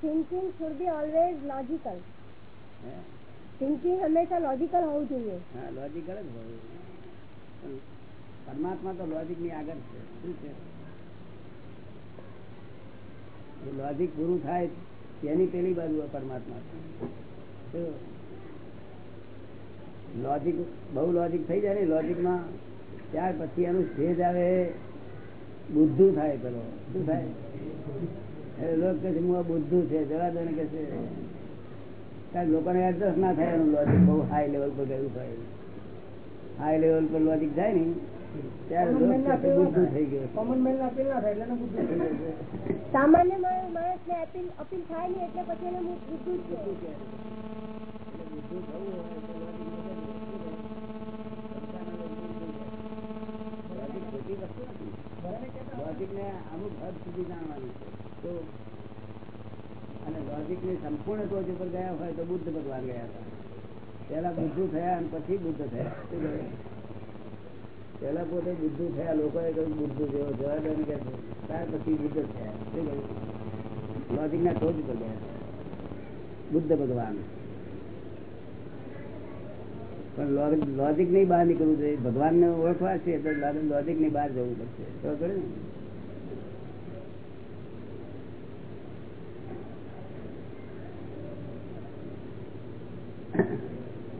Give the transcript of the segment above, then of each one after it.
Thinking should be always logical thinking હંમેશા logical હોવું જોઈએ હા લોજિકલ જ હોવું પરમાત્મા તો લોજિકની આગળ છે શું છે લોજિક પૂરું થાય તેની પેલી બાજુ પરમાત્મા લોજિક બહુ લોજિક થઈ જાય ને લોજિકમાં ત્યાર પછી એનું સ્ટેજ આવે બુદ્ધુ થાય પેલો. શું થાય? લોક કે હું બુદ્ધુ છે. જવા દો ને કે છે કારણ લોકોને એડજસ્ટ ના થાય એનું લોજિક બહુ હાઈ લેવલ પર ગયું થાય હાઈ લેવલ પર લોજિક જાય ને ત્યારે બુદ્ધુ થઈ ગયો કોમન મેન ના અપીલ ના થાય એટલે બુદ્ધુ થઈ ગયો સામાન્ય માણસ ને અપીલ અપીલ થાય ને એટલે પછી એને બુદ્ધુ છે બુદ્ધુ થવું હોય તો લોજિક લોજિક ને અમુક હદ સુધી જાણવાનું છે. તો અને લોજિકની સંપૂર્ણ ટોચ ઉપર ગયા હોય તો બુદ્ધ ભગવાન ગયા હતા. પેલા બુદ્ધુ થયા અને પછી બુદ્ધ થયા. શું પેલા પોતે બુદ્ધુ થયા, લોકોએ કહ્યું બુદ્ધુ જેવો જવાબ કે ત્યાર પછી બુદ્ધ થયા. શું કહ્યું? લોજિક ના ટોચ ઉપર ગયા બુદ્ધ ભગવાન. પણ લોજિક નહીં બહાર નીકળવું જોઈએ. ભગવાન ને ઓળખવા છે તો લોજિકની બહાર જવું પડશે.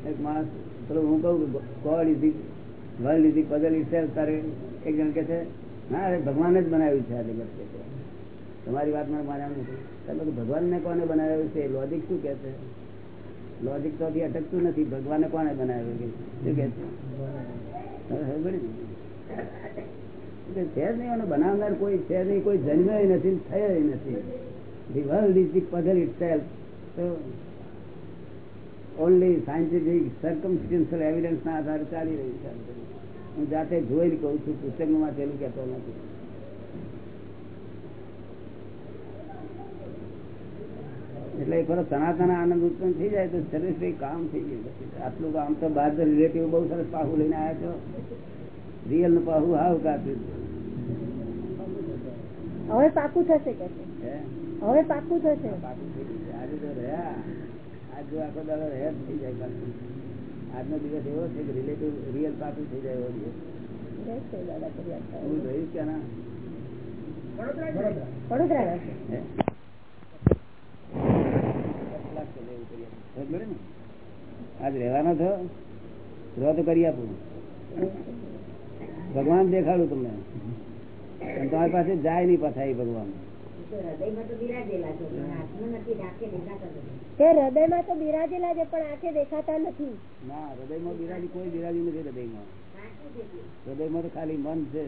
એક માણસ, પેલો હું કઉ God is the world is the puzzle is self તારે એક જણ કે છે, ના, અરે ભગવાન જ બનાવ્યું છે આ જગત કે તમારી વાત મને માન્યા નથી. ભગવાન ને કોને બનાવ્યું છે? લોજિક શું કે છે? લોજિક તો અટકતું નથી. ભગવાને કોને બનાવ્યું કે? શું કે? છે? છે જ નહીં બનાવનાર કોઈ છે નહીં કોઈ જન્મ્યો નથી થયો નથી. The world is the puzzle itself તો ઓનલી સાયન્ટિફિક સર્કમસ્ટન્શિયલ એવિડન્સ ના આધારે ચાલી રહ્યું છે. હું જાતે જોઈને કહું છું પુસ્તકમાં વાંચેલું કહેતો નથી. એટલે ખરો સનાતન આનંદ ઉત્પન્ન થઈ જાય તો શરીર કામ થઈ ગયું આટલું કામ તો બહાર રિલેટિવ બહુ સરસ પાહુ લઈને આવ્યા છો. રિયલનું પાહુ હાવ કાપ્યું હવે પાકું થશે કે? હવે પાકું થશે? પાકું થઈ ગયું આજે તો રહ્યા. આજ જો આખો દાડો રહ્યા થઈ જાય આજનો દિવસ એવો છે કે રિલેટિવ રિયલ પાકું થઈ જાય એવો દિવસ. કે વડોદરા આજ રહેવાનો છો? રદ કરી આપું. ભગવાન દેખાડું તમને. તમારી પાસે જાય નહીં પાછા ભગવાન. તે હૃદયમાં તો બિરાજેલા છે પણ આંખે દેખાતા નથી. ના હૃદયમાં બિરાજી કોઈ બિરાજી નથી હૃદયમાં. હૃદયમાં તો ખાલી મન છે.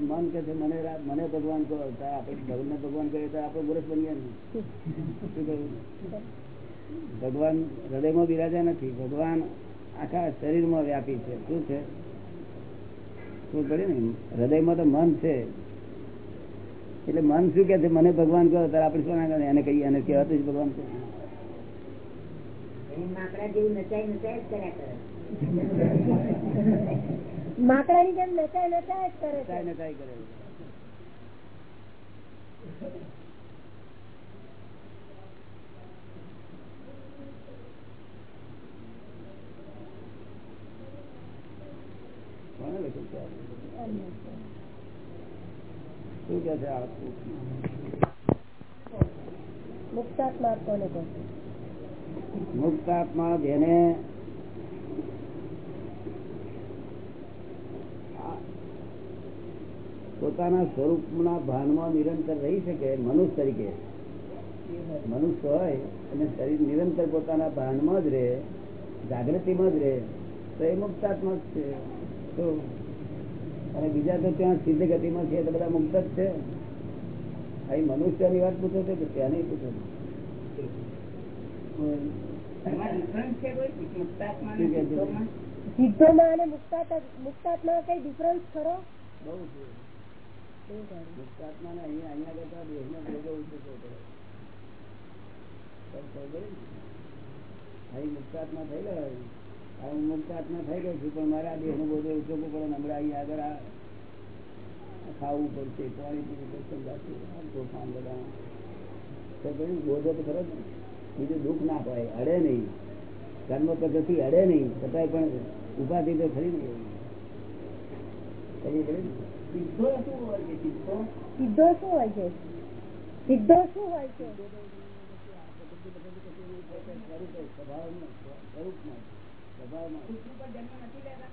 મન કે છે, મને મને ભગવાન કહો. આપણે ભગવાન ભગવાન કરીએ તો આપણે ગુરસ બનીએ ને. શું કહ્યું? ભગવાન હૃદયમાં બિરાજ્યા નથી. ભગવાન આખા શરીરમાં વ્યાપી છે. શું છે? શું કરે ને? હૃદયમાં તો મન છે. એટલે મન શું કે છે? મને ભગવાન કહો. ત્યારે આપણે શું ના એને કહીએ, એને કહેવાતું ભગવાન માકડા જેવું નચાઈ નચાઈ જ કર્યા કરે. માકડા ની જેમ નચાય નચાય જ કરે છે. નચાઈ કરે શું કે છે મુક્તાત્મા કોને કહે મુક્ત આત્મા જેને પોતાના સ્વરૂપના ભાનમાં નિરંતર રહી શકે મનુષ્ય તરીકે. મનુષ્ય હોય અને શરીર નિરંતર પોતાના ભાનમાં જ રહે જાગૃતિમાં જ રહે તો એ મુક્તાત્મક છે. તો અને બીજા તો ત્યાં સિદ્ધ ગતિમાં છે તો બધા મુક્ત જ છે. અહીં મનુષ્યની વાત પૂછો છો કે ત્યાં નહીં પૂછો સિદ્ધોમાં અને મુક્તાત્મા કઈ ડિફરન્સ ખરો? બહુ મુક્તાત્મા ને અહીંયા અહીંયા કરતા મુક્તાત્મા થયેલા હોય હું મુક્ત આત્મા થઈ ગયો છું, પણ મારા દેહનું બધું ચોખ્ખું પડે હમણાં અહીંયા આગળ આ ખાવું પડશે, પાણી પીવું પડશે તોફાન બધા તો કહ્યું બોધો તો ખરો બીજું દુઃખ ના હોય અડે નહીં. કર્મ પદ્ધતિ અડે નહીં છતાંય પણ ઉપાધિ તો ખરી ને. પડે ને? શું હોય છે સિદ્ધો? શું હોય છે? સિદ્ધો શું હોય છે? સ્વભાવમાં, પૃથ્વી પર જન્મ નથી લેતા?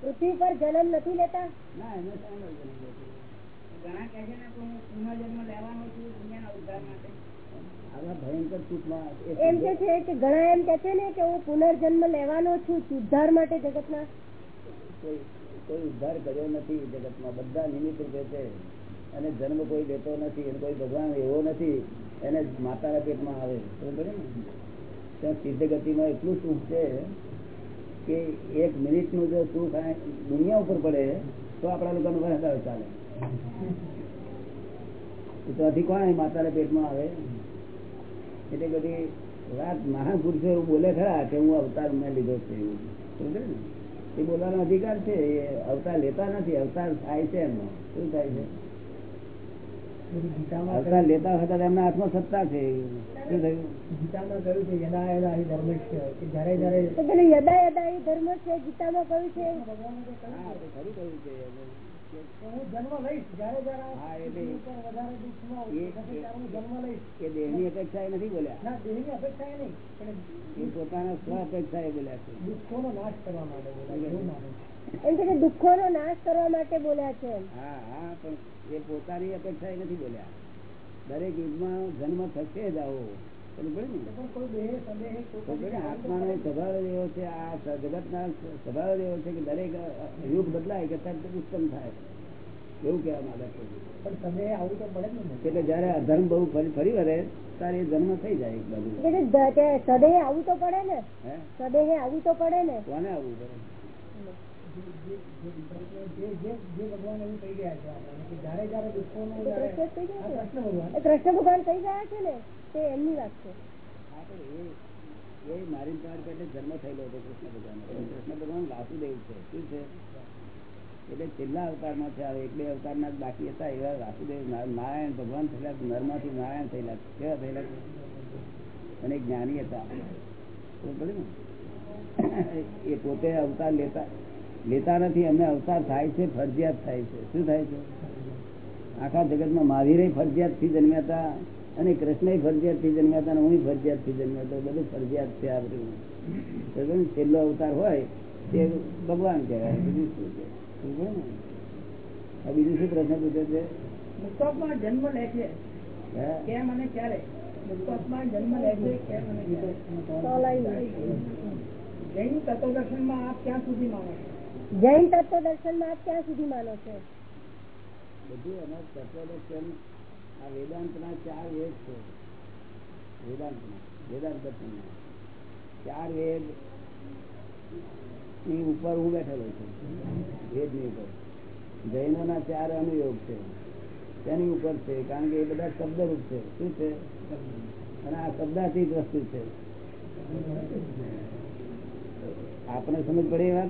પૃથ્વી પર જન્મ નથી લેતા ના એનો જન્મ ઘણા કહે છે ને હું પુનર્જન્મ લેવાનો છું દુનિયાના ઉદ્ધાર માટે આવા ભયંકર સુખમાં એ એમ કે છે કે ઘણા એમ કે છે ને કે હું પુનર્જન્મ લેવાનો છું ઉદ્ધાર માટે જગતના. કોઈ ઉદ્ધાર કર્યો નથી જગતમાં. બધા નિમિત્ત રૂપે છે. અને જન્મ કોઈ દેતો નથી અને કોઈ ભગવાન એવો નથી. એને માતાના પેટમાં આવે. ખબર ને? ત્યાં સિદ્ધ ગતિમાં એટલું સુખ છે કે એક મિનિટનું જો સુખ દુનિયા ઉપર પડે તો આપણા લોકોનો વધારે ચાલે. તો અધિક કોણ માતાના પેટમાં આવે? એટલે બધી વાત મહાપુરુષો એવું બોલે ખરા કે હું અવતાર મેં લીધો છે એવું. સમજે ને? એ બોલવાનો અધિકાર છે એ અવતાર લેતા નથી અવતાર થાય છે એમનો. શું થાય છે? અવતાર લેતા હતા એમના હાથમાં સત્તા છે. શું થયું? ગીતામાં કહ્યું છે યદા યદા ધર્મ છે કે જ્યારે જ્યારે તો પેલું યદા યદા એ ધર્મ છે ગીતામાં કહ્યું છે. ખરું કહ્યું છે હું જન્મ લઈશ જ્યારે દુઃખ ન જન્મ અપેક્ષા એ નથી બોલ્યા. ના દેહની અપેક્ષા નહીં પણ પોતાના સ્વ અપેક્ષા એ બોલ્યા છે. દુઃખોનો નાશ કરવા માટે બોલાય છું. એમ છે. કે દુઃખોનો નાશ કરવા માટે બોલ્યા છે હા હા પણ એ પોતાની અપેક્ષા એ નથી બોલ્યા. દરેક યુગમાં જન્મ થશે જ આવો. આત્માનો સ્વભાવ એવો છે આ જગતના સ્વભાવ એવો છે કે દરેક યુગ બદલાય કે તરત થાય. એવું કહેવા માંગે છે. પણ સંદેહ આવું તો પડે ને એટલે જયારે અધર્મ બહુ ફરી વળે ત્યારે એ જન્મ થઈ જાય એક બાજુ. સદેહ આવું તો પડે ને? સદેહ આવું તો પડે ને? કોને આવવું પડે? કૃષ્ણ ભગવાન. કહી ગયા છે ને? તે એમની વાત છે. નારાયણ ભગવાન થયેલા. નરમાંથી નારાયણ થયેલા, કેવા થયેલા? અને જ્ઞાની હતા. એ પોતે અવતાર લેતા લેતા નથી અમને અવતાર થાય છે, ફરજિયાત થાય છે. શું થાય છે? આખા જગતમાં મહાવીરે ફરજિયાતથી જન્મ્યા હતા. અને કૃષ્ણ ફરજિયાતથી જન્મ્યા હતા હું ફરજિયાતથી જન્મ્યો હતો. બધું ફરજિયાત છે આ બધું. બરોબર ને? છેલ્લો અવતાર હોય તે ભગવાન કહેવાય. બીજું શું છે? બીજું શું પ્રશ્ન પૂછે છે? મુક્તાત્મા જન્મ લે છે. કેમ અને ક્યારે? મુક્તાત્મા જન્મ લે છે કેમ અને ક્યારે? સોલાઈ જૈન તત્વદર્શનમાં આપ ક્યાં સુધી માનો છો? જૈન તત્વ દર્શનમાં આપ ક્યાં સુધી માનો છો? બધું એમાં તત્વદર્શન આ વેદાંતના ચાર વેદ છે. વેદાંતના વેદાંત દર્શનના. ચાર વેદની ઉપર હું બેઠેલો છું. વેદની ઉપર. જૈનોના ચાર અનુયોગ છે. તેની ઉપર છે કારણ કે એ બધા શબ્દરૂપ છે. શું છે? અને આ શબ્દાતીત વસ્તુ છે. આપણે સમજ પડે એ વાત?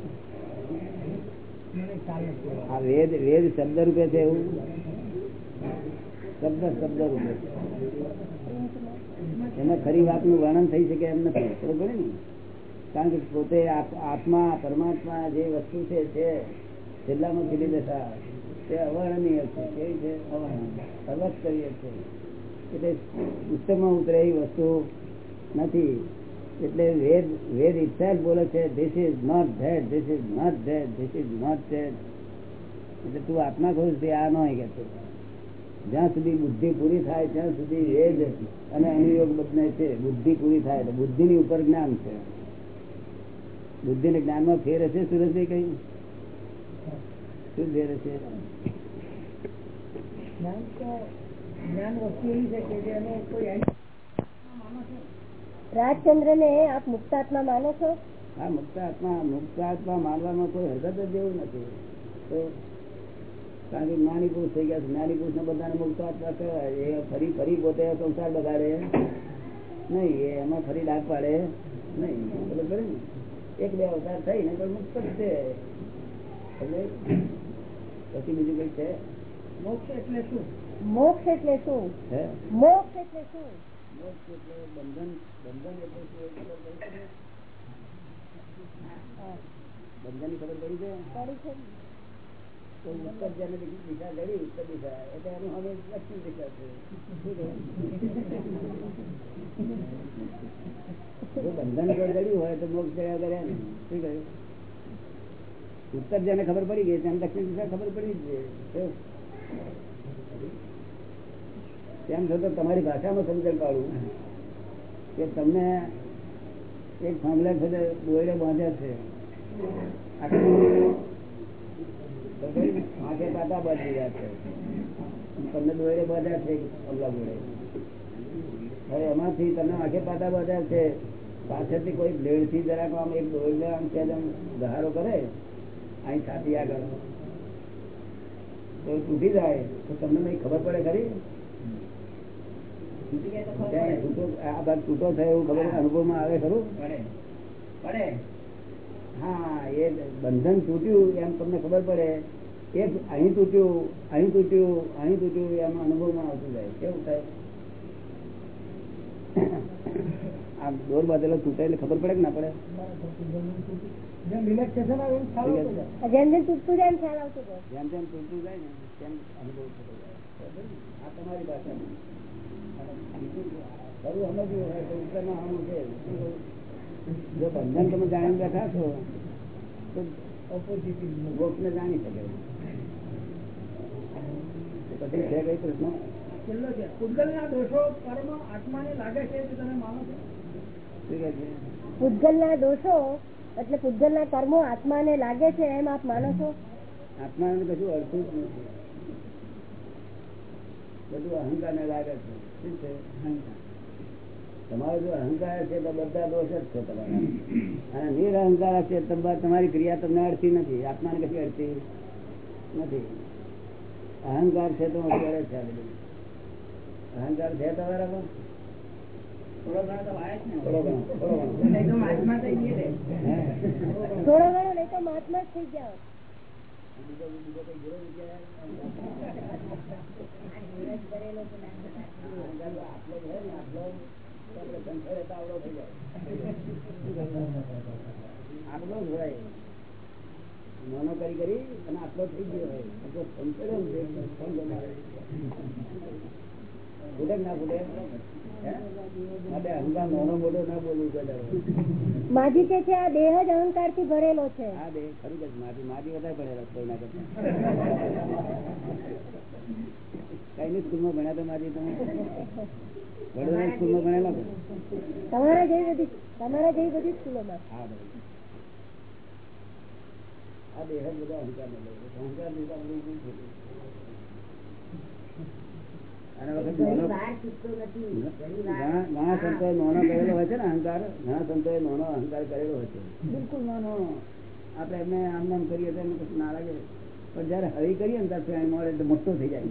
આ વેદ વેદ શબ્દ રૂપે છે એવું? શબ્દ શબ્દ રૂપે એમાં ખરી વાતનું વર્ણન થઈ શકે એમ નથી. બરોબર ને? કારણ કે પોતે આત્મા, પરમાત્મા જે વસ્તુ છે તે છેલ્લામાં છેલ્લી દશા તે અવર્ણનીય છે. કેવી છે? અવર્ણનીય. છે એટલે પુસ્તકમાં ઉતરે એવી વસ્તુ નથી. એટલે વેદ વેદ ઇચ્છા બોલે છે this is not that this is not that this is not that એટલે તું આત્મા ખુશ તે આ નહીં કે છે જ્યાં સુધી બુદ્ધિ પૂરી થાય ત્યાં સુધી વેદ અને અનુયોગ બદલે છે. બુદ્ધિ પૂરી થાય એટલે બુદ્ધિની ઉપર જ્ઞાન છે. બુદ્ધિ ને જ્ઞાનમાં ફેર હશે સુરજભાઈ કઈ શું ફેર હશે? જ્ઞાન તો જ્ઞાન રાજચંદ્ર ને આપ મુક્તાત્મા માનો છો? હા મુક્ત આત્મા મુક્ત આત્મા માનવામાં કોઈ હરકત જ જેવું નથી. તો કારણ કે જ્ઞાની પુરુષ થઈ ગયા છે. જ્ઞાની પુરુષ ને બધાને મુક્ત આત્મા કહેવાય. એ ફરી ફરી પોતે સંસાર બગાડે. નહીં એમાં ફરી ડાક પાડે. નહીં બરોબર ને. એક બે અવતાર થઈ ને પણ મુક્ત છે. એટલે પછી બીજું કઈ છે? મોક્ષ એટલે શું? મોક્ષ એટલે શું? હે? મોક્ષ એટલે શું? મોક્ષ એટલે બંધન. બંધન એટલે શું? બંધનની ખબર પડી છે? પડી છે ઉત્તર જેને ખબર પડી ગઈ તેને દક્ષિણ દિશા ખબર પડી છે તેમ છતાં તમારી ભાષામાં સમજણ પાડું કે તમને એક થાંભલા દોયડે બાંધ્યા છે. આખું તો કઈ આંખે પાટા બાંધી રહ્યા છે તમને દોયડે બધા છે અમલા જોડે હવે એમાંથી તમને આંખે પાટા બધા છે પાછળથી કોઈ બ્લેડથી જરાક આમ એક દોયડે આમ છે આમ ગહારો કરે અહીં છાતી આગળ તો તૂટી જાય તો તમને નહીં ખબર પડે. ખરી ત્યાં આ ભાગ તૂટો થયો એવું ખબર અનુભવમાં આવે ખરું પડે. પડે. હા એ બંધન તૂટ્યું એમ તમને ખબર પડે. એ અહીં તૂટ્યું અહીં તૂટ્યું અહીં તૂટ્યું એમ અનુભવમાં આવતું જાય. કેવું થાય? આમ દોર બાંધેલો તૂટે એટલે ખબર પડે કે ના પડે? જેમ એમ ખ્યાલ આવતો જેમ જેમ તૂટતું જાય જેમ જેમ તૂટતું જાય ને તેમ અનુભવ થતો જાય. આ તમારી ભાષા ખરું સમજવું હોય? તો ઉત્તરમાં આવું છે શું? કહું? જો બંધન તમે જાણી બેઠા છો તો ઓપોઝિટ મોક્ષને જાણી શકે. પછી છે કઈ પ્રશ્ન? છેલ્લો છે. પૂતગલના દોષો કર્મ આત્માને લાગે છે તે તમે માનો છો? શું કહે છે? પૂતગલના દોષો એટલે પૂતગલના કર્મો આત્માને લાગે છે એમ આપ માનો છો? આત્માને કશું અડતું જ નથી. બધું અહંકાર ને લાગે છે. શું છે? અહંકાર. તમારો જો અહંકાર છે તો બધા દોષ જ છે તમારા. અને નિરહંકાર છે તમારી ક્રિયા તમને અડતી નથી. આત્માને કશી અડતી નથી. અહંકાર છે તો અત્યારે છે અહંકાર છે તમારામાં થોડો ઘણો તો વાય જ ને. થોડો ઘણો થોડો ઘણો. નહીં આત્મા થઈ ગયા? થોડો ઘણો નહીં તો મહાત્મા થઈ ગયા બીજો બીજો કઈ ગયો નથી આટલો આટલો આવડો થઈ જાય આટલો જ હોય નાનો કરી કરી અને આટલો થઈ ગયો હોય તો સંસારે એમ છે કે કોણ બનાવે? ફૂટે ના ફૂટે માજી કે છે આ દેહ જ અહંકારથી ભરેલો છે. આ દેહ ખરું કે માજી માજી વધારે ભરેલો કોઈ ના કરતા. કઈ ની સ્કૂલમાં ભણ્યા તો મારી તમે? વડોદરા સ્કૂલમાં ભણેલા તમારા જેવી બધી તમારા જેવી બધી સ્કૂલોમાં. હા બરાબર. આ દેહ જ બધા અહંકાર અહંકારથી તો આપણું ઊભું થયું. આના વખત નાનો- ઘણા સંતો નોનો કરેલો હોય છે ને અહંકાર ઘણા સંતો નોનો અહંકાર કરેલો હોય છે. બિલકુલ નોનો. આપડે એમને આમ નામ કરીએ તો એમને કશું ના લાગે. પણ જયારે હરી કરીએ ને ત્યારે મળે એટલે મોટો થઈ જાય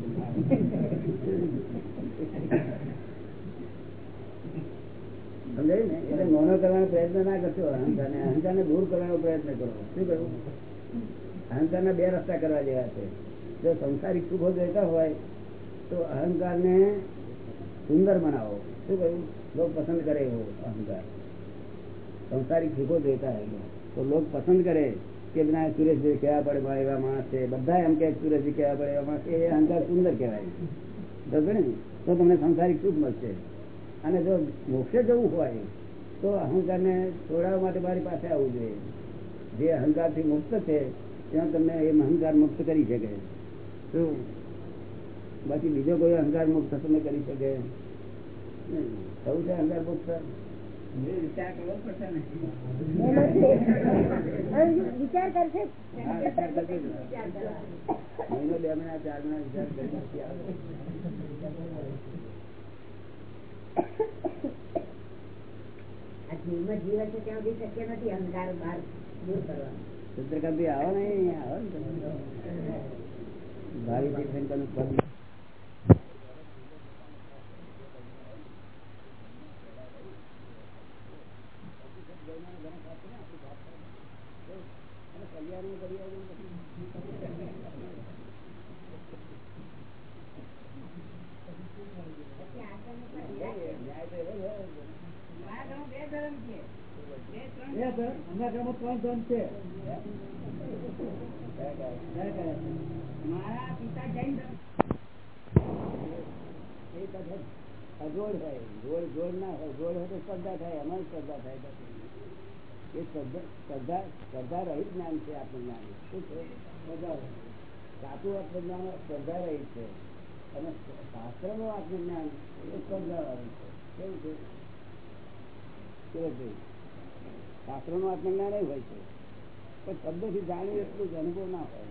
સમજાયું ને? એટલે નોનો કરવાનો પ્રયત્ન ના કરશો. અહંકાર ને અહંકાર ને દૂર કરવાનો પ્રયત્ન કરો. શું કરવું અહંકાર ના બે રસ્તા કરવા જેવા છે. જો સંસારિક સુખો જોઈતા હોય તો અહંકાર ને સુંદર બનાવો. શું કહ્યું? લોક પસંદ કરે એવો અહંકાર. સંસારી સુખો જોઈતા હોય તો લોક પસંદ કરે કે ના સુરેશભાઈ કેવા પડે એવા માણસ છે? બધા એમ કે સુરેશજી કેવા પડે એવા માણસ એ અહંકાર સુંદર કહેવાય. બરોબર ને? તો તમને સંસારિક સુખ મળશે. અને જો મોક્ષે જવું હોય, તો અહંકાર ને છોડાવવા માટે મારી પાસે આવવું જોઈએ. જે અહંકારથી મુક્ત છે, ત્યાં તમને એ અહંકાર મુક્ત કરી શકે. શું? બાકી બીજો કોઈ અહંકાર મુક્ત તમે કરી શકે. થવું છે અહંકાર મુક્ત વિચાર કરવો પડશે ને એમાં છે. હવે વિચાર કરશે વિચાર કરજો મહિનો બે મહિના ચાર મહિના વિચાર કરી પછી આવે. આ જીવમાં જીવે છે ત્યાં સુધી શક્ય નથી અહંકાર બહાર દૂર કરવાનો ચંદ્રકાંતભાઈ આવો ને આવો ને. ભાવિ તીર્થંકરનું પદ ઘડિયાળનું ઘડિયાળ પછી પછી આશ્રમ ઉપર ન્યાય ન્યાય તો એવો છે. મારા ઘરમાં બે ધર્મ છે બે ત્રણ બે ધર્મ, અમારા ઘરમાં ત્રણ ધર્મ છે કયા કયા? કયા કયા છે? મારા પિતા જૈન ધર્મ અજોડ હોય જોડ જોડ ના હોય જોડ હોય તો સ્પર્ધા થાય એમાં સ્પર્ધા થાય એ સ્પર્ધા સ્પર્ધા રહિત જ્ઞાન છે આત્મજ્ઞાન શું છે? સ્પર્ધા સાચું આત્મજ્ઞાન સ્પર્ધા રહિત છે. અને શાસ્ત્રનું આત્મજ્ઞાન એ સ્પર્ધા વાળું છે. કેવું છે? સુરજભાઈ શાસ્ત્રનું આત્મજ્ઞાન એ હોય છે. પણ શબ્દોથી જાણ્યું એટલું જ અનુભવ ના હોય.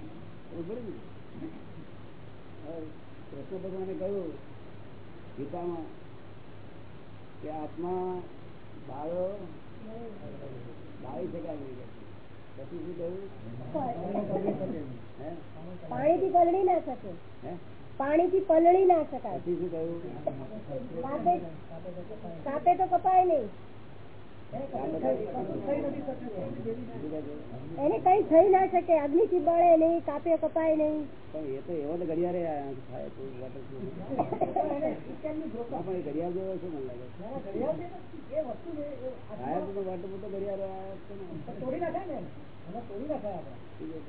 બરોબર ને? કૃષ્ણ ભગવાને કહ્યું, ગીતામાં કે આત્મા બાળો બાળી શકાય નહીં પછી શું કહ્યું પાણીથી પલળી ના શકે. પાણીથી પલળી ના શકાય. પછી શું કહ્યું કાપે કાપે તો કપાય નહીં. એને કઈ થઈ ના શકે અગ્નિથી બળે નહીં કાપ્યો કપાય નહીં. એ તો એવો ઘડિયાળે જેવો છે મને ને ને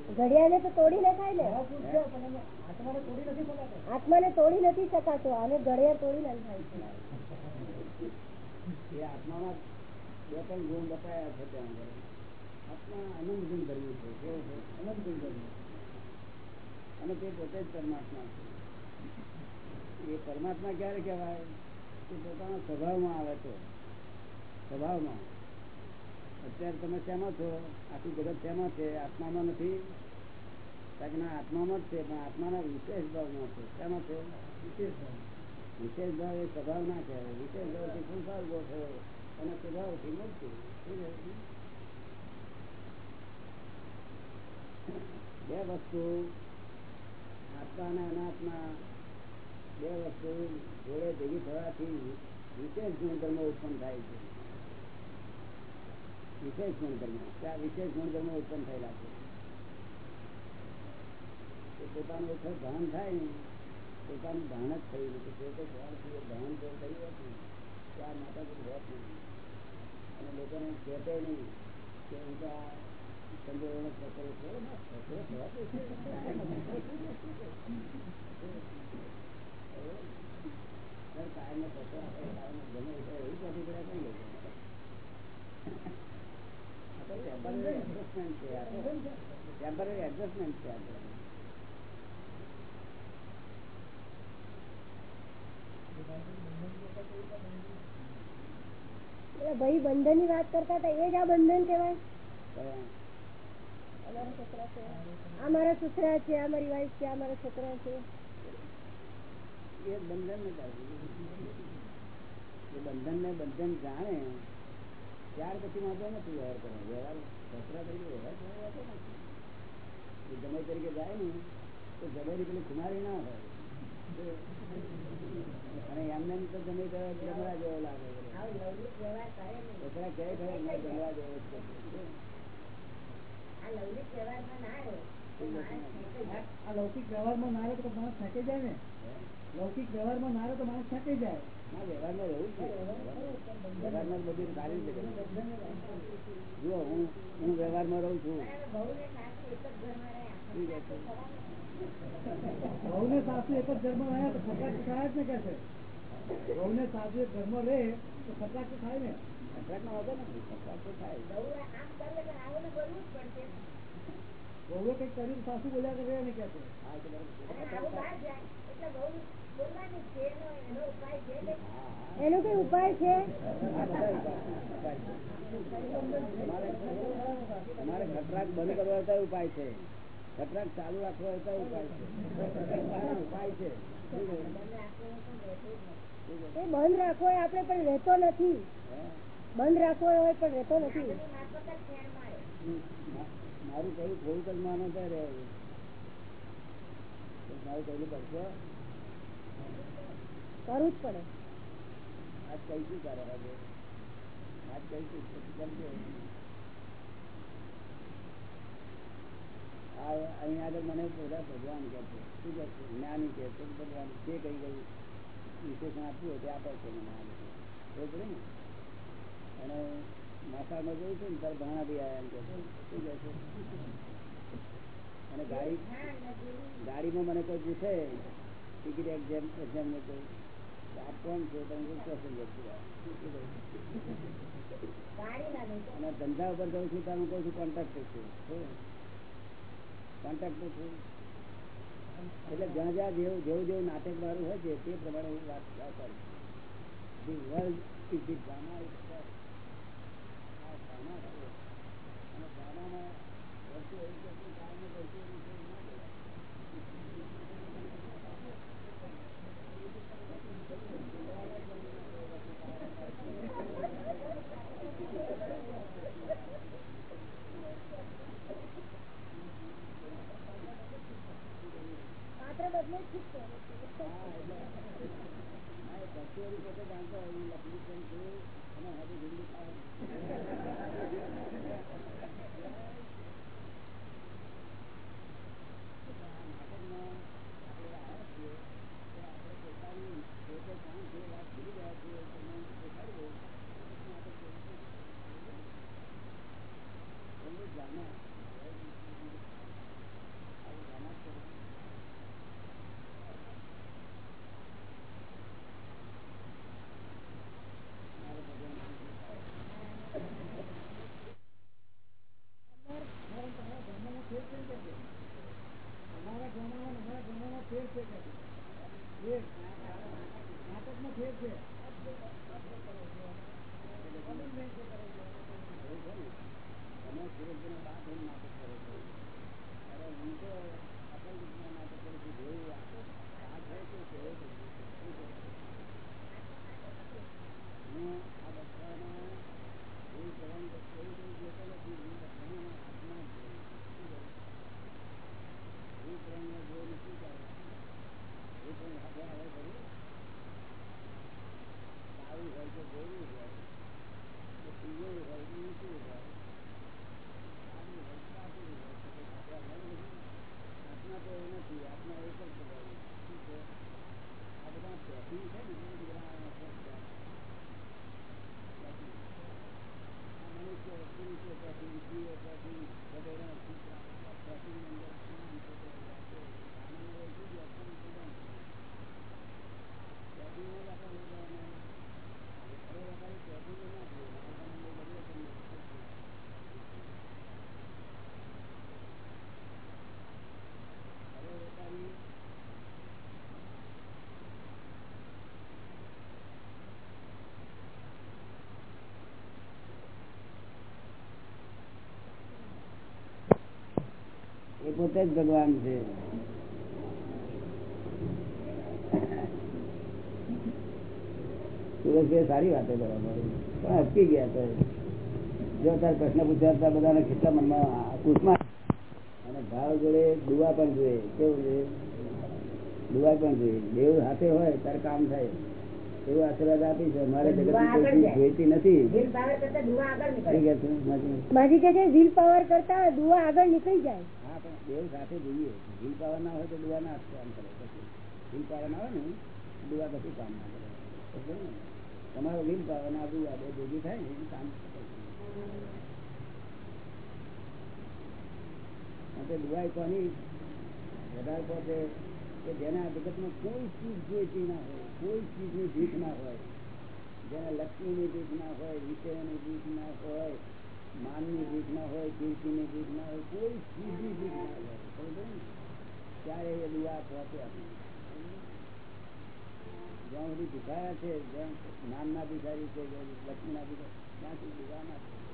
ઘડિયાળને તો તોડી નખાય ને. આ શું છે પણ એને આત્માને તોડી નથી શકાતો અને ઘડિયાળ તોડી નખાય છે આત્મામાં બે ત્રણ ગુણ બતાવ્યા છે ત્યાં આગળ. આત્મા અનંત ગુણ ધર્મી છે છે? અનંત ગુણ ધર્મી અને તે પોતે જ પરમાત્મા છે. એ પરમાત્મા ક્યારે કહેવાય? કે પોતાના સ્વભાવમાં આવે છે. સ્વભાવમાં. અત્યારે તમે શેમાં છો? આખી જગત શેમાં છે? આત્મામાં નથી? કારણ આત્મામાં જ છે, પણ આત્માના વિશેષ ભાવમાં છે. શેમાં છે? વિશેષ ભાવ. વિશેષ ભાવ એ સ્વભાવ ના કહેવાય. વિશેષ ભાવ સંસાર ગો થયો. અને સ્વભાવથી મુક્તિ બે વસ્તુ આત્મા અને અનાત્મા, બે વસ્તુ જોડે ભેગી થવાથી વિશેષ ગુણધર્મો ઉત્પન્ન થાય છે. વિશેષ ગુણધર્મો. ત્યાં વિશેષ ગુણધર્મો ઉત્પન્ન થયેલા છે. પોતાનું એક ભાન થાય ને, પોતાનું ભાન જ થયું પોતે ભાન કર્યું હતું. કે આ છે છોકરો છે. કાયમનો તો છે તો. temporary adjustment છે આ તો. એટલે ભાઈ બંધનની વાત કરતા હતા, એ જ આ બંધન કેવાય અમારા છોકરા છે. આ વાઈફ છે, આ મારા છોકરા છે. એ બંધન બંધન ને બંધન જાણે, ત્યાર પછી વાંધો નથી વ્યવહાર કરવો વ્યવહાર સસરા તરીકે વ્યવહાર નથી જમાઈ તરીકે જાય ને, તો જમાઈ પેલી ખુમારી ના હોય. અને એમને એમ તો જમાઈ કરે જમવા જેવો લાગે. લૌકિક વ્યવહારમાં ના રહે તો માણસ થાકી જાય ને લૌકિક વ્યવહારમાં ના રહે તો માણસ થાકી જાય વ્યવહારમાં જ છે વ્યવહારમાં બધું સારી રહું છું બહુ ને સાસુ ઘરમાં રહ્યા તો ખટાક થાય જ ને કે છે? વહુ ને સાસુ ઘરમાં રહે તો સાસુ બોલ્યા કરે ને કે હા, તો બરાબર છે. અને આવું બહાર જાય એટલે બહુ બોલવાનું જ છે એનો કઈ ઉપાય છે. તમારે ખતરાક બંધ કરવા હોય ઉપાય છે ખતરાક ચાલુ રાખવા હોય ઉપાય છે ઉપાય છે એ બંધ રાખવો હોય આપણે પણ રહેતો નથી. બંધ રાખવો હોય પણ રહેતો નથી. મારે કહ્યું થોડું જ માનો તો રહેવું મારું કહેલું કરશો કરવું જ પડે. આજ કઈ શું કરે આજે? આજ કઈ શું કરજો આ અહીં આગળ મને બધા ભગવાન કહે છે. શું કહે છે? જ્ઞાની કહે છે. ભગવાન જે કઈ ગયું. વિશેષણ આપ્યું હોય તે આપે છે લોકો. ને? અને માસામાં જોયું છે ને તારે ભાણા બી આવ્યા એમ કે શું કહે છે? અને ગાડી ગાડીમાં મને કોઈ પૂછે ટિકિટ એક્ઝામ એક્ઝામ ને કોઈ. આપ કોણ છો? તમે. શું અને ધંધા ઉપર જઉં છું હું કહું છું? કોન્ટ્રાક્ટર છું કોન્ટ્રાક્ટર છું. એટલે જ્યાં જ્યાં જેવું જેવું જેવું નાટક મારું હોય છે, તે પ્રમાણે હું વાત કરું વર્લ્ડ ઇઝ પોતે જ ભગવાન છે. સુરેશભાઈ સારી વાતો બરાબર. પણ અટકી ગયા તો જો તાર પ્રશ્ન પૂછ્યા હતા બધાને કેટલા મનમાં કુશમાં અને ભાવ જોડે દુવા પણ જોઈએ કેવું છે દુવા પણ જોઈએ. દેવ હાથે હોય ત્યારે કામ થાય. એવું આશીર્વાદ આપી છે. મારે જગત. જોઈતી નથી. કે છે વિલ પાવર કરતા દુવા આગળ નીકળી જાય. દેવ સાથે જોઈએ. હિલ પાવર ના હોય તો દુવા ના કામ કરે. ભીલ પાવર ના હોય ને દુવા પછી કામ ના કરે. તમારો હિલ પાવર ના દુવા બે ભેગી થાય ને કામ માટે અને કોની વધારે પહોંચે કે જેના જગતમાં કોઈ ચીજ જોઈતી ના હોય, કોઈ ચીજની ભીખ ના હોય, જેના લક્ષ્મીની ભીખ ના હોય, વિષયની ભીખ ના હોય માનની ભીખ ના હોય કીર્તિની ભીખ ના હોય કોઈ ચીજની ભીખ ના હોય સમજો ને? ત્યારે એ દુઆ પહોંચે આપણે જ્યાં સુધી ભિખાયા છે જ્યાં જ્ઞાનના ભિખારી છે જ્યાં લક્ષ્મીના ભિખારી ત્યાં સુધી દુઆ ના થાય.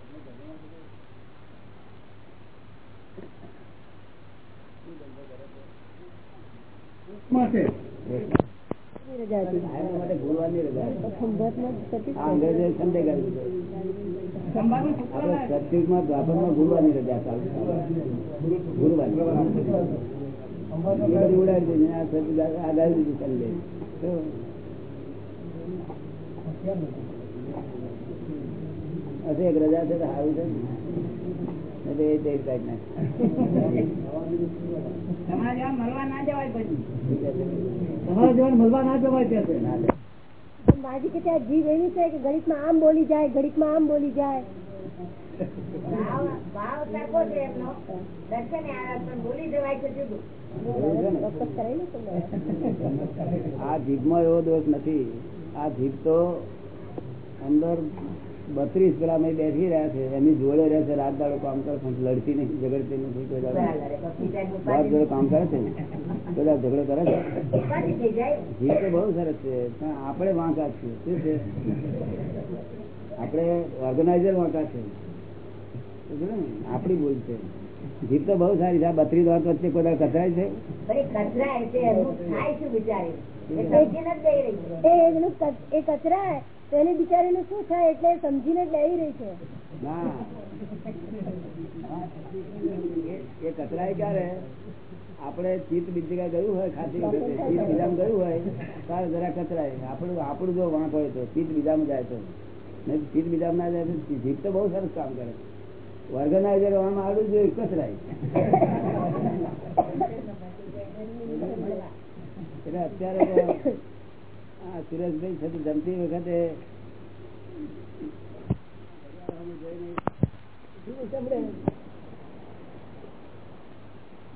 તમને ધર્મમાં બધું શું ધંધો કરે છે? છે. રજા ઉડાડી સંડે. તો એક રજા છે સારું છે ને? એ તે કાઢી નાખે. મળવા ના જવાય પછી. મળવા ના જવાય ત્યાં. ના. માજી કે ત્યાં જીવ એવી છે કે ઘડીકમાં આમ બોલી જાય ઘડીકમાં આમ બોલી જાય. આ જીભમાં એવો દોષ નથી. આ જીભ તો અંદર બત્રીસ પેલા એ બેસી રહ્યા છે એમની જોડે રહે છે રાત દાડો કામ કરે પણ લડતી નહીં ઝઘડતી નથી કોઈ દાડો. કામ કરે છે ને? બધા ઝઘડો કરે છે? ઉપાધિ થઈ જાય. જીભ તો બહુ સરસ છે. પણ આપણે વાંકા છીએ શું છે? આપણે ઓર્ગેનાઇઝર વાંકા છે? આપણી ભૂલ છે. જીભ તો બહુ સારી છે આ બત્રીસ વાત વચ્ચે કોઈ કચરાય છે? કચરાય છે એનું એ એનું કચરા તો બિચારી નું શું થાય એટલે સમજીને જ લઈ રહી છે. ના. એ- એ કચરાય ક્યારે? આપણે ચિત્ત બીજી કઈ ગયું હોય ખાતી વખતે ચિત્ત બીજામાં ગયું હોય ત્યારે જરા કચરાય આપણું આપણું જો વાંક હોય તો ચિત્ત બીજામાં જાય તો. નહીં તો ચિત્ત બીજામાં ના જાય તો જીભ તો બહુ સરસ કામ કરે. ઓર્ગેનાઇઝર આમાં આવડું જોઈએ કચરાય એટલે અત્યારે આ સુરેશભાઈ છે જમતી વખતે જોઈને શું સંભળે?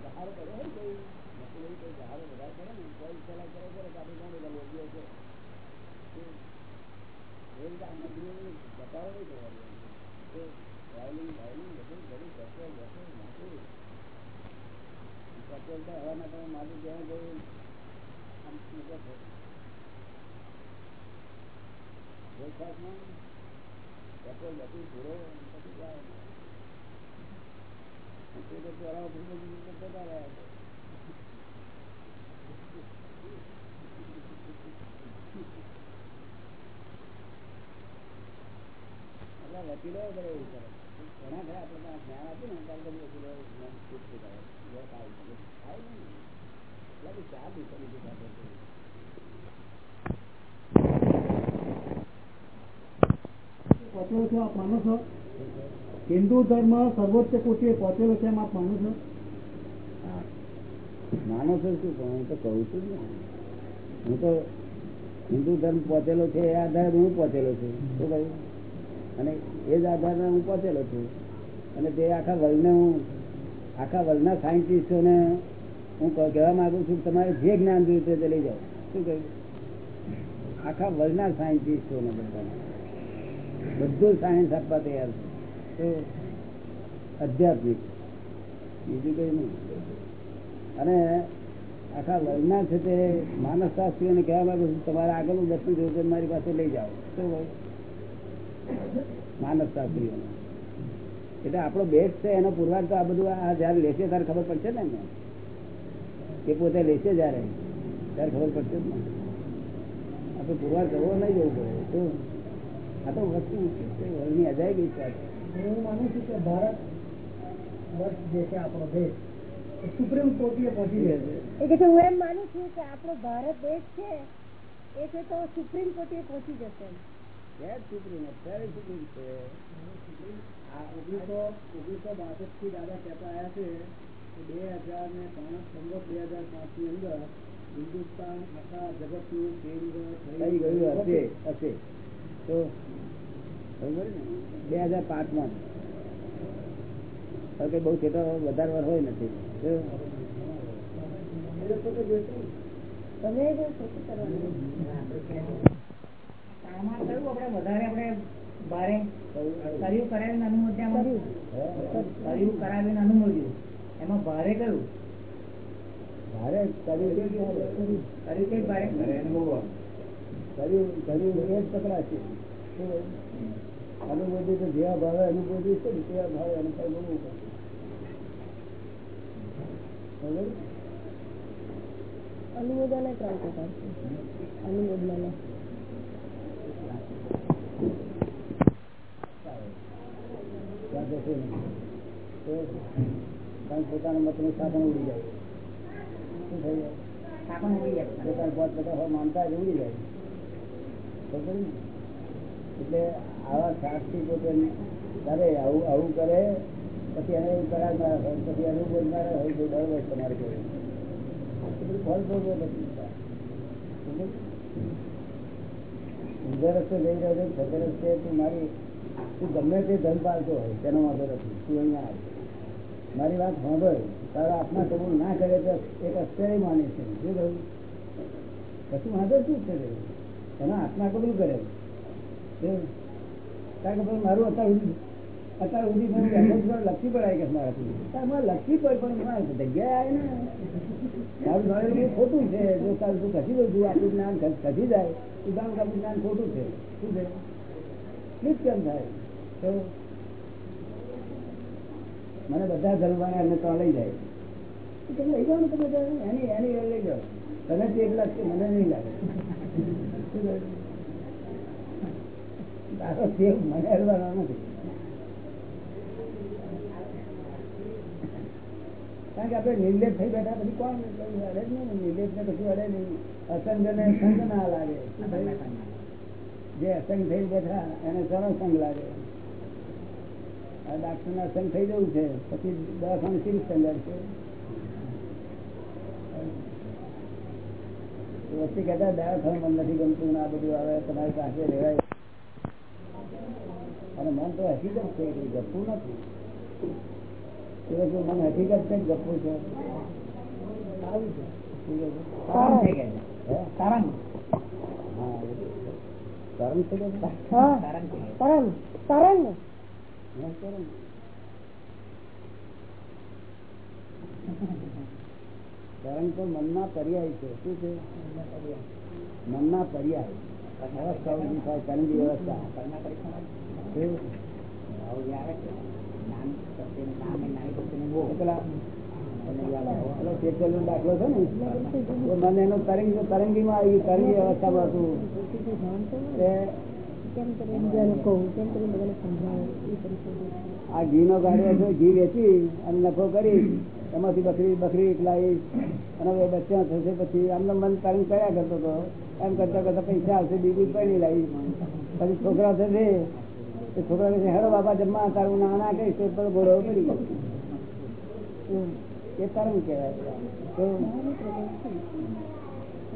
બહાર પડે ને કોઈ, નકલી કોઈ બહાર વધારે પડે ને, કોઈ પેલા કરે કરે કે આપણે જાણી લઈએ, લઈએ છે. એ રીતે આ મંદિરે બતાવો નહીં કરવાનો. એ વાયોલિન, વાયોલિન બધું બધું પેટ્રોલ, પેટ્રોલ નાખી. પેટ્રોલ તો હવાના તમે મારું જ્યાં ગયું આમ મૂકે છે. બ્રેકફાસ્ટમાં પેટ્રોલ બધું પૂરો પછી જાય તે તો પહેલા બધું બધું જતા રહ્યા છે. એટલે વકીલો કરે એવું કરે ઘણા ખરા આપણે ત્યાં જ્ઞાન આપ્યું ને ત્યારે બધું વકીલો જ્ઞાન ખૂબ થઈ જાય જે થાય છે. થાય નહીં એટલે બી ચાર દિવસો બીજું સાથે છે. પહોંચેલો છો આપ માનો છો હિન્દુ ધર્મ સર્વોચ્ચ કોટીએ પહોંચેલો છે એમ આપ માનો છો. માનો છો શું હું તો કહું છું ને. હું તો હિન્દુ ધર્મ પહોંચેલો છે એ આધારે હું પહોંચેલો છું. શું કહ્યું? અને એ જ આધારે હું પહોંચેલો છું. અને તે આખા વર્લ્ડને હું, આખા વર્લ્ડના સાયન્ટિસ્ટોને હું કહેવા માંગુ છું તમારે જે જ્ઞાન જોયું છે તે લઈ જાઓ. શું કહ્યું? આખા વર્લ્ડના સાયન્ટિસ્ટોને બધાને. બધું સાયન્સ આપવા તૈયાર છે. આધ્યાત્મિક. બીજું કઈ નહીં. અને આખા વર્ગના છે તે માનસ શાસ્ત્રીઓને કહેવા માંગુ છું, તમારે આગળનું દર્શન જોયું તો મારી પાસે લઈ જાઓ. શું હોય? માનસ શાસ્ત્રીઓને એટલે આપણો બેસ્ટ છે, એનો પુરવાર તો આ બધું આ જયારે લેશે ત્યારે ખબર પડશે ને એમને? એ પોતે લેશે જયારે, ત્યારે ખબર પડશે ને. આપણે પુરવાર કરવો નહીં જવું પડે. તો આ તો વસ્તુ વર્લ્ડની અજાયબી છે. હું માનું છું કે ભારત વર્ષ જે છે આપણો દેશ સુપ્રીમ કોર્ટીએ પહોંચી ગયો છે. હું એમ માનું છું કે આપણો ભારત દેશ છે એ છે તો સુપ્રીમ કોર્ટે પહોંચી જશે. સુપ્રીમ અત્યારે સુપ્રીમ છે. આ ઓગણીસો ઓગણીસો બાસઠથી દાદા કહેતા આવ્યા છે બે હજાર ને પાંચ સંવત બે હજાર પાંચની અંદર હિન્દુસ્તાન આખા જગતનું કેન્દ્ર થઈ ગયું હશે. હશે. તો બે હજાર હવે બહુ છેટો વધારે વાર હોય નથી. વધારે આપણે બારે કર્યું કરાવીને અનુમોદ્યામાં? કર્યું. કરાવીને અનુમોદ્યું. એમાં ભારે કર્યું ભારે કર્યું. કર્યું કઈ ભારે? કર્યું કર્યું એ જ પકડાશે અનુભૂતિ તો જેવા ભાવે અનુભૂતિ છે ને તેવા ભાવે અનુભવ બનવું પડે. અનુમોદન ત્રણ પ્રકાર છે. અનુમોદન. કારણ પોતાના મતનું સાધન ઉડી જાય. શું થઈ જાય? સાપણ ઉડી જાય. પોતાના પોત બધા માનતા જ ઉડી જાય. ને? એટલે આવા શાસ્ત્રી પોતે કરે આવું આવું કરે, પછી એને એવું કરાવનાર હોય પછી એનું બોલનાર હોય તો પાલતો હોય, તેનો વાંધો મારી વાત સાંભળ, તારા આત્મા કબૂલ ના કરે તો એક અત્યારે માને છે. શું કહ્યું પછી વાંધો શું છે? એનો આત્મા કબૂલ કરે? મારું અત્યાર અત્યાર સુધી હું લખી પડાય કે તારે લખી પડે, પણ મારે જગ્યાએ આવે ને તારું ખોટું છે. તું ખસી દઉં છું આપણું ખ- જાય શું છે? કેમ થાય? મને બધા ધર્મવાળા એમને તો લઈ જાય. તમે લઈ જાઓ તમે એની એની લઈ જાઓ. તમે જ એક લાગશે, મને નહીં લાગે. શું? કારણ કે આપણે નિર્લેપ થઈ બેઠા પછી કોણ અડે નહીં નિર્લેપ ને પછી અડે નહીં. અસંગ ને સંગ ના લાગે. જે અસંગ થઈ બેઠા, એને સરળ સંગ લાગે. આ ડાક્ટર ના સંગ થઈ જવું છે. પછી દવાખાને સિરીઝ સંગ છે વસ્તી કહેતા દવાખાનું મન નથી ગમતું આ બધું આવે, તમારી પાસે રહેવાય. અને મન તો હકીકત છે એટલે ગપવું નથી. મન હકીકત છે ગપવું છે. તરંગ તો મનના પર્યાય છે. શું છે? મનના પર્યાય. અવસ્થા ઊભી થાય તરંગી વ્યવસ્થા કર્મના પરીક્ષામાં શું? ભાવ જે આવે છે નામ પ્રત્યેનું કામ એ નાની પ્રત્યેનું મોહ. પેલા પેલો શેઠેલો દાખલો છે ને તો મને એનો તરંગ તરંગીમાં આવી તરંગી અવસ્થામાં હતું તે કેમ કરીને બીજાને કહું કેમ કરીને બધાને સમજાવું એ પરિસ્થિતિ આ ઘીનો ગાડો હતો, ઘી વેચી અને નફો કરી, એમાંથી બકરી બકરી લાવી અને હવે બચ્ચા થશે પછી આમનો મન તરંગ કર્યા કરતો હતો? એમ કરતા કરતા પૈસા આવશે, બીજું પૈણી લાવી. પછી છોકરા થશે, તો છોકરા કહે હેડો બાપા, જમવા, તારું ના ના કહીશ, તો પેલો ઘોડો પડી ગયો શું? એ તરંગ કહેવાય. તો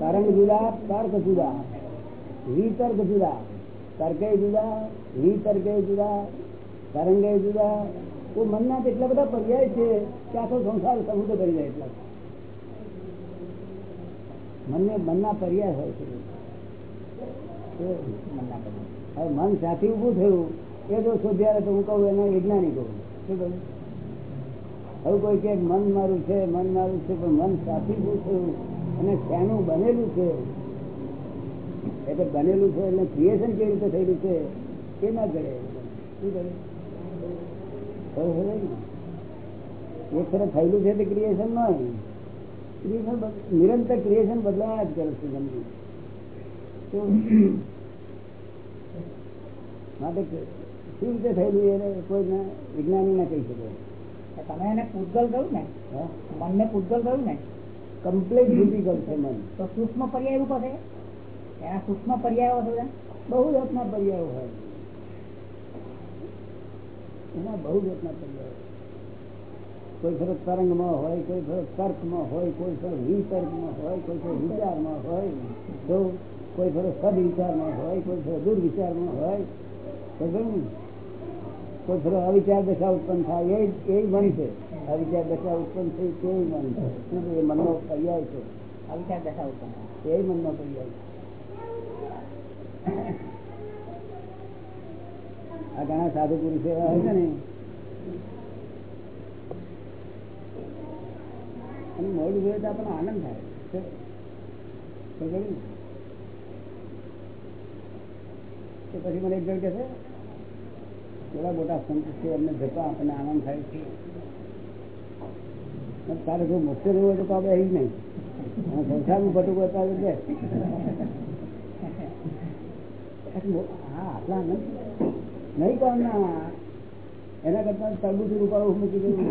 તરંગ જુદા તર્ક જુદા વિતર્ક જુદા તર્કે જુદા વિતર્કે જુદા તરંગે જુદા. તો મનના એટલા બધા પર્યાય છે કે આખો સંસાર સમુદ્ર કરી જાય એટલા. મનને મનના પર્યાય હોય છે. હવે મન સાથી ઊભું થયું એ જો શોધ્યા તો હું કહું એને વૈજ્ઞાનિક. કહું શું કહું હવે કોઈ કે મન મારું છે મન મારું છે પણ મન સાથી ઊભું થયું અને શેનું બનેલું છે એટલે બનેલું છે એટલે ક્રિએશન કેવી રીતે થયેલું છે એ ના શું કરે ને? એક તરફ થયેલું છે તે ક્રિએશન નહીં ક્રિએશન નિરંતર ક્રિએશન બદલાયા જ કરે છે માટે શું રીતે થયેલું એને કોઈ ના વિજ્ઞાની ના કહી શકે. તમે એને પૂતગલ કહ્યું ને? મનને પૂતગલ કહ્યું ને? કમ્પ્લીટ ફિઝિકલ છે મન. તો સૂક્ષ્મ પર્યાય ઉપર છે? એના સૂક્ષ્મ પર્યાયો બધા? બહુ જાતના પર્યાયો હોય એના બહુ જાતના પર્યાયો કોઈ ફરક તરંગમાં હોય કોઈ ફરક તર્કમાં હોય કોઈ ફરક વિતર્કમાં હોય કોઈ ફરક વિચારમાં હોય તો કોઈ ફરક સદ વિચારમાં હોય કોઈ ફરક દુર્વિચારમાં હોય ખબર ને? કોઈ ફરક અવિચાર દશા ઉત્પન્ન થાય એ એ મન છે અવિચાર દશા ઉત્પન્ન થઈ તે મન છે? એ મનનો પર્યાય છે અવિચાર દશા ઉત્પન્ન. એ મનનો પર્યાય છે આ ઘણા સાધુ પુરુષો એવા હોય છે ને. અને મોડું જોઈએ તો આપણને આનંદ થાય. પછી મને એક જણ કહે છે, થોડા મોટા સંત છે એમને જતા આપણને આનંદ થાય છે. તારે જો રહેવું હોય તો આપણે એ જ નહીં. સંસારનું બટુક કરતા હા આટલા નહીં. એના કરતા તરબૂચ રૂપાળો મૂકી દેવું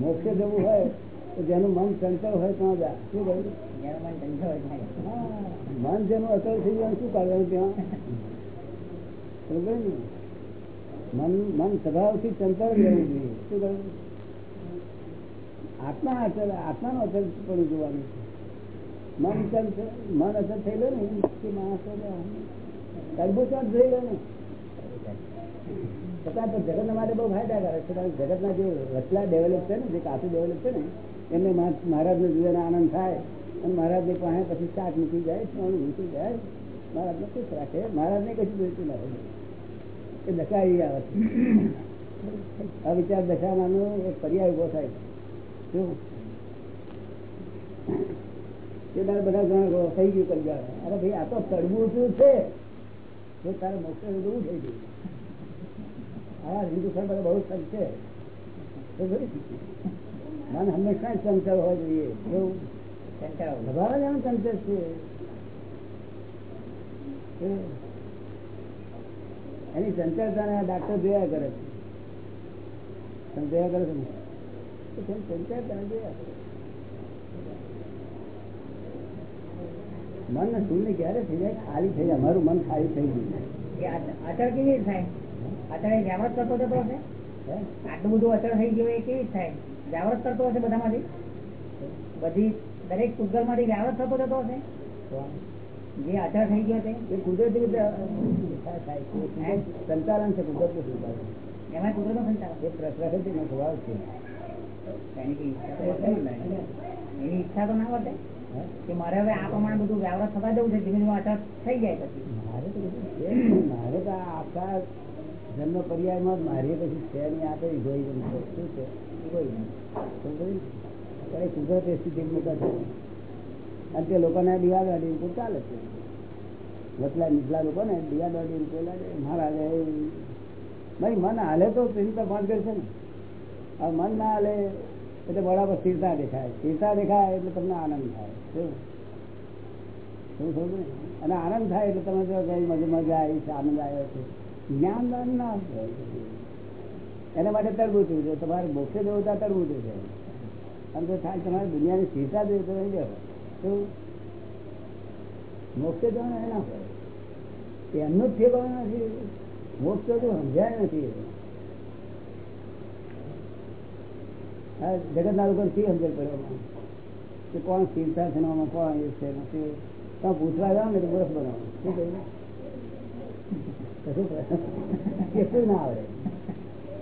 મોક્ષે જવું હોય તો જેનું મન ચંચળ હોય ત્યાં જા. શું કહ્યું? જેનું મન જેનું અચળ થઈ જાય શું કરવાનું ત્યાં? મન મન સ્વભાવથી ચંચળ રહેવું જોઈએ. શું કહ્યું? આત્મા અચળ આત્માનું અચળ પણ જોવાનું છે. મન મન અચળ થયેલો ને કે માણસો તરબૂચ થયેલો ને. છતાં તો જગત માટે બહુ ફાયદાકારક છે. કારણ કે જગતના જે રચલા ડેવલપ છે ને, જે કાચું ડેવલપ છે ને, એમને મહારાજ ને આનંદ થાય. અને મહારાજની પાસે પછી શાક મૂકી જાય, સોનું મૂકી જાય. મહારાજ ને ખુશ રાખે. મહારાજ ને કશું જોઈતું ના હોય. એ દશા એવી આવે છે. આ દશા દશામાંનો એક પર્યાય ઊભો થાય શું? એ તારે બધા ઘણા થઈ ગયું કરી જાય અરે ભાઈ, આ તો તડવું શું છે? એ તારે મોક્ષ એવું થઈ ગયું. હા હિન્દુસ્તાન બધા બહુ સંત છે? મન હંમેશા ચંચળ હોવા જોઈએ. એવું. ચંચળ હોય. સ્વભાવ જ આમ ચંચળ છે એની ચંચળતા ડાક્ટર જોયા કરે છે. તમે જોયા કરો છો ને? ચંચળતા જોયા કરે મન શૂન્ય ક્યારે થઈ જાય? ખાલી થઈ જાય. મારું મન ખાલી થઈ ગયું અચળ કેવી રીતે થાય? અચળ એ કરતો જતો હશે આટલું બધું અચળ થઈ ગયું એ કેવી થાય? જાવૃત કરતો હશે બધામાંથી? બધી દરેક પૂતગલમાંથી જાવૃત થતો જતો હશે? જે અચળ થઈ ગયો છે એ કુદરતી રીતે. સંચાલન છે કુદરતી સંચાલન. એમાં કુદરત નો સંચાલન. એ પ્રકૃતિનો સ્વભાવ છે. એની ઈચ્છા તો ના વર્તે? કે મારે હવે આ પ્રમાણે બધું વ્યાવરત થતા દેવું છે ધીમે ધીમે થઈ જાય પછી. મારે તો. મારે તો આ જન્મ પર્યાયમાં મારે પછી છે નહીં. આ તો છે. શું છે? મૂકે અને તે લોકોને દિવાલ ઉપર ચાલે છે. વચલા નીચલા લોકો ને દિવાલ વાળી ઉપર લાગે મહારાજ ભાઈ મન હાલે તો ચિંતા પાંચ કરશે ને. મન ના હાલે એટલે બરાબર સ્થિરતા દેખાય. સ્થિરતા દેખાય એટલે તમને આનંદ થાય. શું? ને? અને આનંદ થાય એટલે તમે જો કઈ મજા મજા આવી છે, આનંદ આવ્યો છે. જ્ઞાન દાન ના એના માટે તરબૂચું છે તમારે મોક્ષે જવું ત્યાં તરબૂચું છે અને થાય તમારે દુનિયાની સ્થિરતા જોઈએ તો નહીં બેહો. શું? મોક્ષે જવાનું એના એમનું જ ઠેકાણું નથી. મોક્ષ તો સમજાય નથી. હા જગતના લોકો શી સમજણ પડે કે કોણ સ્થિરતા છે કોણ એ છે પૂછવા જાઓ ને તો બરફ બનાવો. શું કહ્યું? કશું ના આવડે.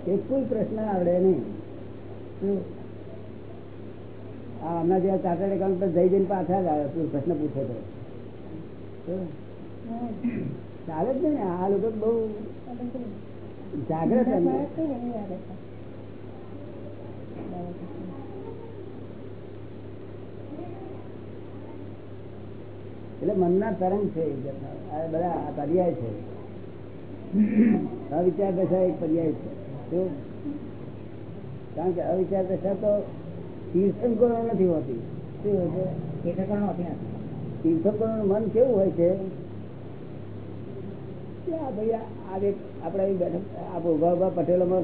એક કોઈ પ્રશ્ન આવડે નહીં? આ હમણાં જેવા ચાર્ટર્ડ એકાઉન્ટ જઈ જઈને પાછા જ આવે પ્રશ્ન પૂછે તો? ચાલે જ ને આ લોકો બહુ જાગ્રત. એટલે મનના તરંગ છે બધા. પર્યાય છે. અવિચાર દશા એક પર્યાય છે. કારણ કે અવિચાર દશા તો તીર્થંકરો નથી હોતી. શું હોય છે? તીર્થંકરો નું મન કેવું હોય છે? ભાઈ આ- એક આપણે અહીં આ ઊભા ઊભા પટેલોમાં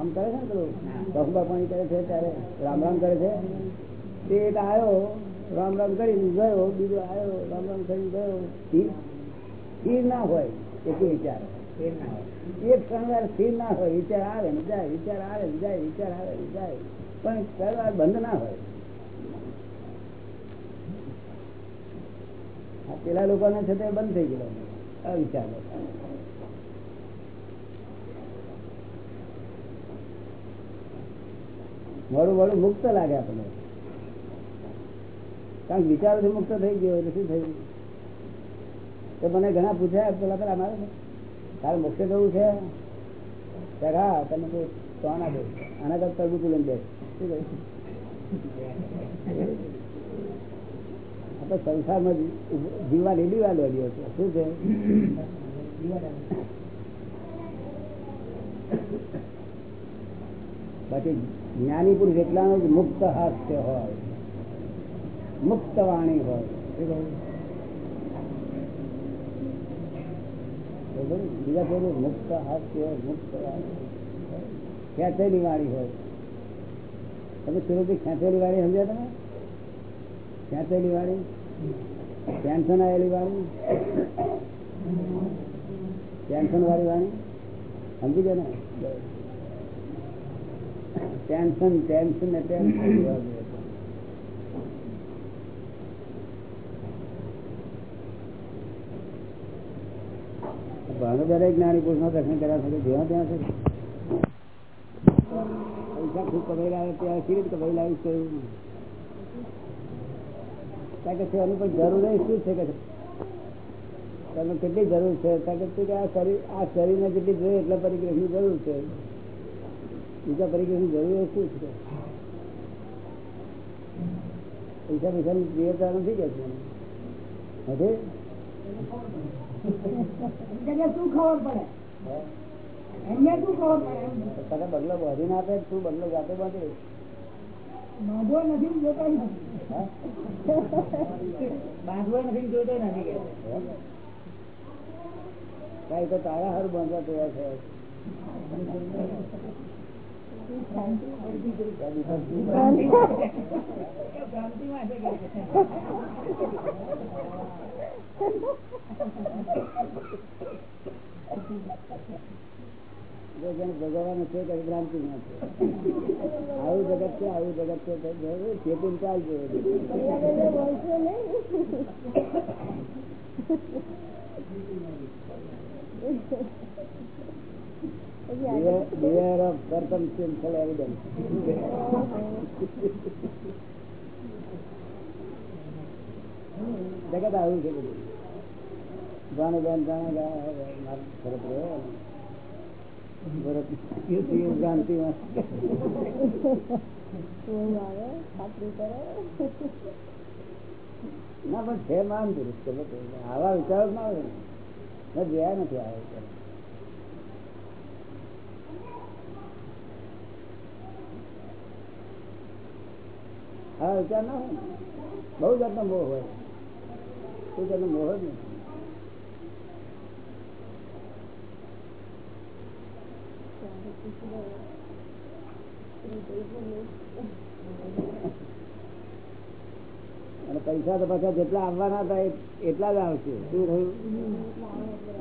આમ કરે છે ને પેલું? બહુબા પાણી કરે છે ત્યારે રામ રામ કરે છે. તે એક આવ્યો રામ રામ કરીને ગયો બીજો આવ્યો રામ રામ કરીને ગયો. સ્થિર? ના હોય એક વિચાર. એક શણવાર સ્થિર ના હોય વિચાર આવે ને જાય વિચાર આવે ને જાય વિચાર આવે ને જાય. પણ શણવાર બંધ ના હોય. પેલા લોકોને છે તે બંધ થઈ ગયેલો આ વિચાર મોડું મોડું મુક્ત લાગે આપણને. કારણ કે વિચારોથી મુક્ત થઈ ગયો એટલે થયું? તો મને ઘણા પૂછ્યા પેલા પેલા મારે તારે મોક્ષે જવું છે? હા, તમે તો આના દે આના કરતા તરબૂચ લઈને દે શું આપણે સંસારમાં જીવવા લીલી વાળીઓ છે શું છે? બાકી જ્ઞાની પુરુષ એટલાનો જ મુક્ત હાસ્ય હોય મુક્ત વાણી હોય? બીજા કોઈ મુક્ત હાસ્ય મુક્ત વાણી ખેંચેલી વાણી હોય. તમે સુરતથી ખેંચેલી વાળી સમજ્યા તમે? ખેંચેલી વાળી ટેન્શન આવેલી વાળી ટેન્શન વાળી વાણી? સમજી ગયા ને? ટેન્શન ટેન્શન ને ભાવનગર જ્ઞાની પુરુષ નો દર્શન કર્યા છે જ્યાં ત્યાં છે? પૈસા ખૂબ કમાઈ લાવે ત્યાં કેવી રીતે કમાઈ લાવીશ કહ્યું કારણ કે છે એની પણ જરૂર નહીં, શું છે કે તમને કેટલી જરૂર છે? કારણ કે આ શરીર આ શરીરને જેટલી જોઈએ એટલા પરિગ્રહની જરૂર છે. બીજા પરિગ્રહની જરૂર શું છે? પૈસા પૈસાની પ્રિયતા નથી કે છે? તને બદલો બાંધીને આપે તું બદલો જાતે બાંધે બાંધવો નથી જોતા નથી. બાંધવો નથી જોતો નથી કે કઈ તો તારા હારું બાંધવા તૈયાર છે. ભ્રાંતિમાં છે કે ભ્રાંતિ માં છે આવું જગત છે આવું જગત છે તો ચાલશે Thank નહીં Beware of circumstantial evidence. જગત આવું છે બધું જાણે જાણે મારું ફરક રહ્યો ભરત ના, પણ છે માન પુરુષ આવા વિચારો ના આવે. મેં જોયા નથી આવા આવા વિચાર ના હોય બહુ જાતનો મોહ હોય. કોઈ જાતનો મોહ જ નથી અને પૈસા તો પાછા જેટલા આવવાના હતા એટલા જ આવશે. શું થયું?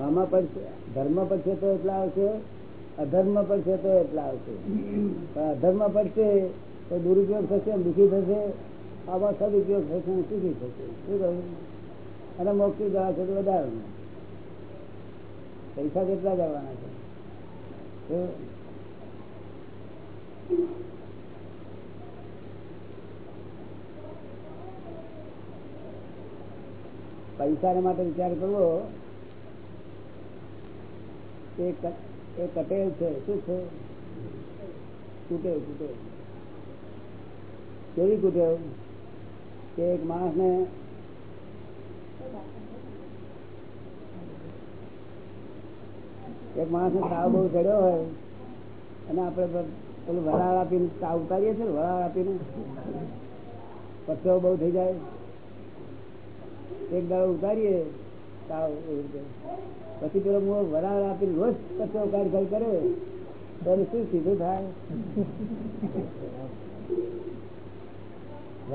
આમાં પડશે ધર્મ પડશે તો એટલા આવશે, અધર્મ પડશે તો એટલા આવશે. પણ અધર્મ પડશે તો દુરુપયોગ થશે, દુઃખી થશે, આવા સદુપયોગ થશે સુખી થશે. શું કહ્યું? અને મોક્ષી જવા છે તો વધારે પૈસા કેટલા જવાના છે? પૈસા પૈસા માટે વિચાર કરવો. એ કટેલ છે. શું છે? તૂટેલ કુટેવ કેવી કુટેવ કે એક માણસ ને એક માણસ ને તાવ બહુ ચડ્યો હોય, અને આપણે પેલું વરાળ આપીને તાવ ઉતારીએ છીએ ને, વરાળ આપીને પરસેવો બહુ થઈ જાય. એક દાડો ઉતારીએ, તાવ પછી પેલો મોહ વરાળ આપીને રોજ પરસેવો કાઢ કાઢ કરે, તો શું સીધું થાય?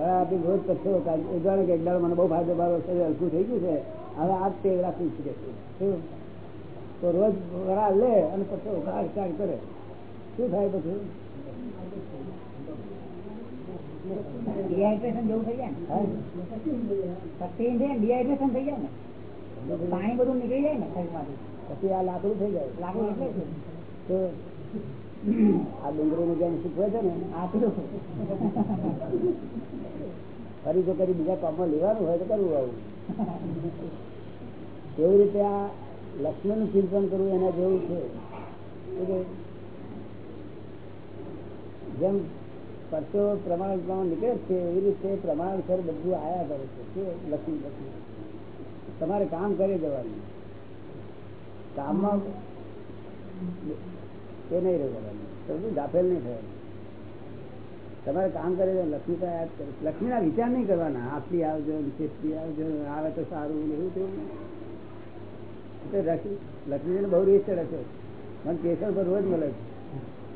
આપીને રોજ પરસેવો ઉદાહરણ કે એક મને બહુ ફાયદો મારો શરીર હલકું થઈ ગયું છે. હવે આ ટેવ રાખવી છે તો રોજ વરાળ લે અને પરસેવો કાઢ કાઢ કરે. શું થાય પછી? ડિહાઇડ્રેશન જેવું થઈ જાય ને? થઈ જાય ને? પાણી બધું નીકળી જાય ને શરીરમાંથી? પછી આ લાકડું થઈ જાય. લાકડું એટલે તો આ ડુંગળી નું જેમ શીખવે છે ને? આ ફરી જો કરી બીજા કામમાં લેવાનું હોય તો કરવું આવું. એવી રીતે આ લક્ષ્મણનું ચિંતન કરવું એના જેવું છે? જેમ પરસો પ્રમાણ નીકળે છે, એવી રીતે પ્રમાણસર બધું આયા કરે છે. શું લક્ષ્મી લક્ષ્મી, તમારે કામ કરી દેવાનું. કામમાં એ નહીં રહેવાનું. જાફેલ નહીં થવાનું? તમારે કામ કરે છે, લક્ષ્મી તો યાદ કરે. લક્ષ્મી ના વિચાર નહીં કરવાના. આપલી આવજો ને તેટલી આવજો ને આવે તો સારું ને એવું તેવું નહીં. એ તો લક્ષ્મી લક્ષ્મીજીને બહુ રીત ચડે છે મને કેસર પર રોજ મળે છે.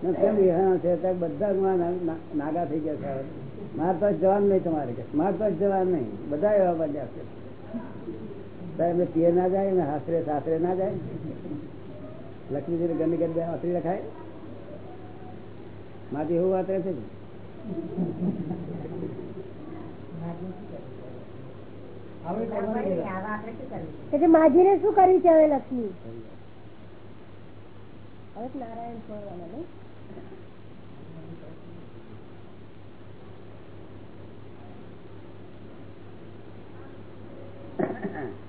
ને કેમ વિહાણા છે ત્યાં બધા જ માં ના- ના- નાગા થઈ ગયા છે. મારા પાસે જવાનું નહીં તમારે કે. મારા પાસે જવાનું નહીં. બધા એવા બન્યા છે સાહેબ એમને પિયર ના જાય ને હાસરે સાસરે ના જાય? લક્ષ્મીજી ગંદી ગંદી હાસરી રખાય. માથી એવું વાત રહે છે ને? એટલે માજી ને શું કર્યું છે હવે લક્ષ્મી? હવે નારાયણ છોડવાના નહીં? Yeah.